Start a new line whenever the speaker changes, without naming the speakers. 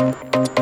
Música